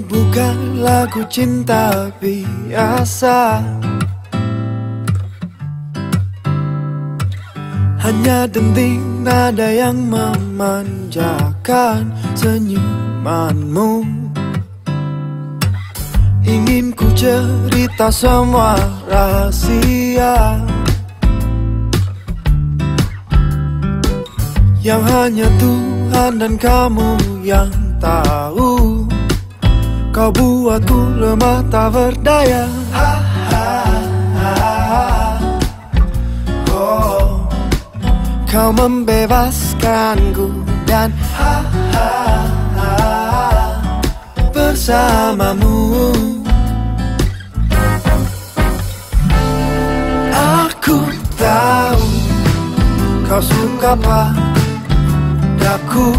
bukan lagu cinta biasa. Hanya denting nada yang memanjakan senyumanmu. Ingin ku cerita semua rahasia Yang hanya Tuhan dan kamu yang tahu Kau buatku lemah tak berdaya. Ha, ha, ha, oh. Kau membebaskanku dan ha, bersamamu. Aku tahu kau suka padaku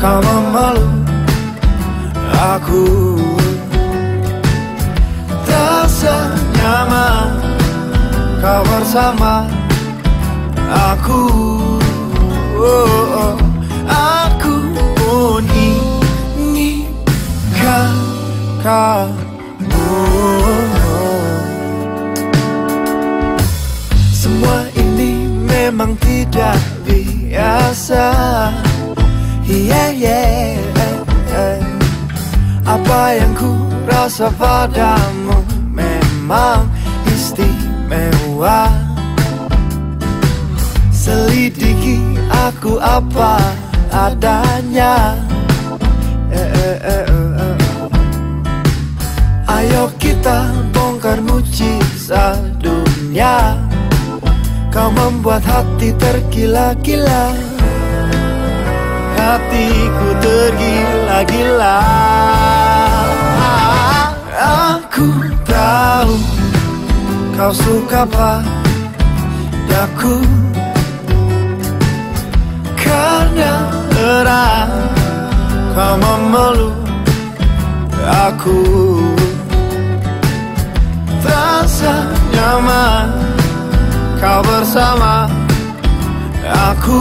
kau memeluk aku Terasa nyaman kau bersama aku oh. Aku pun inginkan kamu memang tidak biasa Yeah, yeah. Apa yang ku rasa padamu memang istimewa. Selidiki aku apa adanya. Eh, eh, eh, eh. Ayo kita bongkar mujizat dunia. Kau membuat hati tergila-gila Hatiku tergila-gila. Aku tahu Kau suka padaku. Karena erat Kau memeluk aku. Terasa nyaman kau bersama aku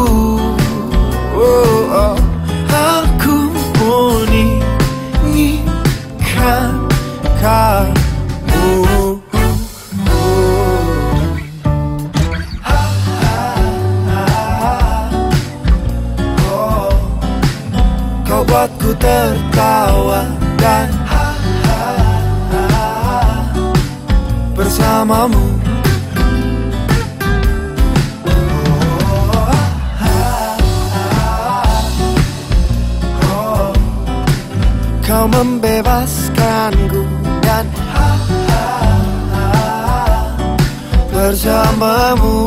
tertawa dan bersamamu. Kau membebaskanku dan ha, ha, ha, bersamamu.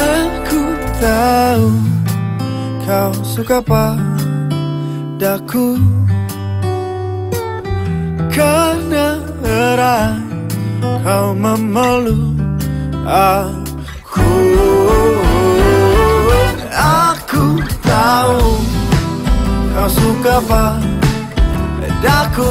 Aku tahu kau suka padaku? Karena erat kau memeluk aku. Tahu kau suka padaku